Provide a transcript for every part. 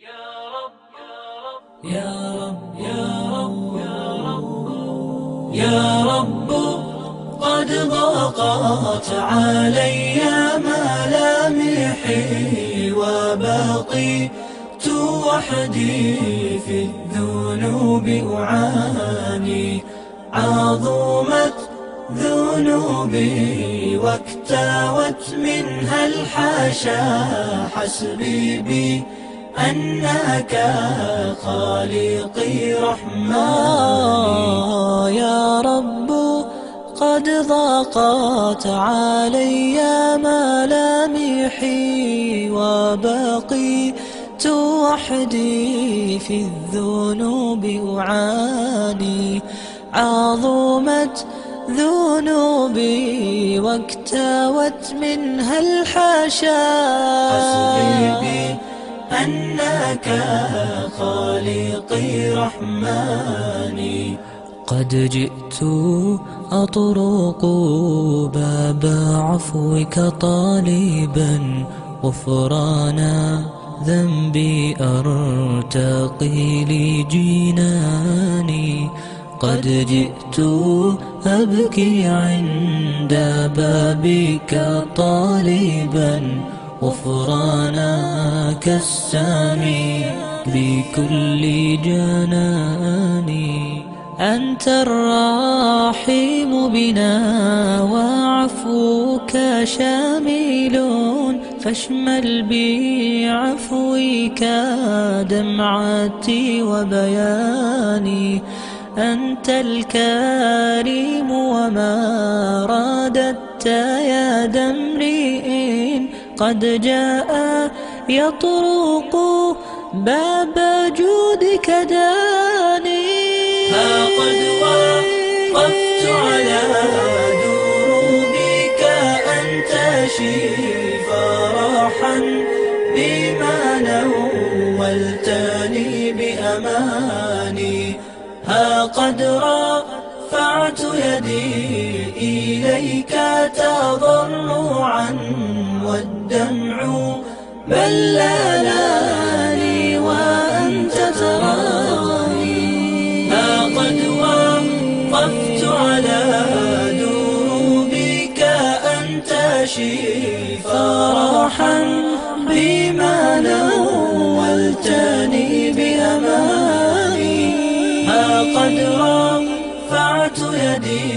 يا رب يا رب يا رب يا رب قد ضاقت علي ملامحي وبقيت وحدي في الذنوب أعاني. عظمت ذنوبي واكتوت منها الحاشا حسبي بي أنك خالقي رحمن. يا رب قد ضاقت علي ملامحي وبقيت وحدي في الذنوب أعاني. عظمت ذنوبي واكتوت منها بي أنك خالقي رحماني قد جئت أطرق باب عفوك طالبا غفرانا ذنبي أرتقي لجناني. قد جئت أبكي عند بابك طالبا غفرانك السامي بكل جناني. أنت الرحيم بنا وعفوك شامل فاشمل بعفوك دمعتي وبياني. أنت الكريم وما رادت يا دمرئ قد جاء يطرق باب جودك داني. ها قد وقفت على دروبك أنت فرحا بما نولتني بأماني. ها قد رفعت يدي إليك تضرعا بللاني وأنت تراني. ها قد وقفت على دروبك أنت فرحا بما نولتني بأماني. ها قد رفعت يدي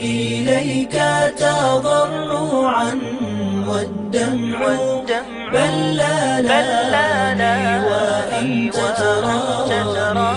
إليك تضرعا والدمع بل لا لا وإن تتراجع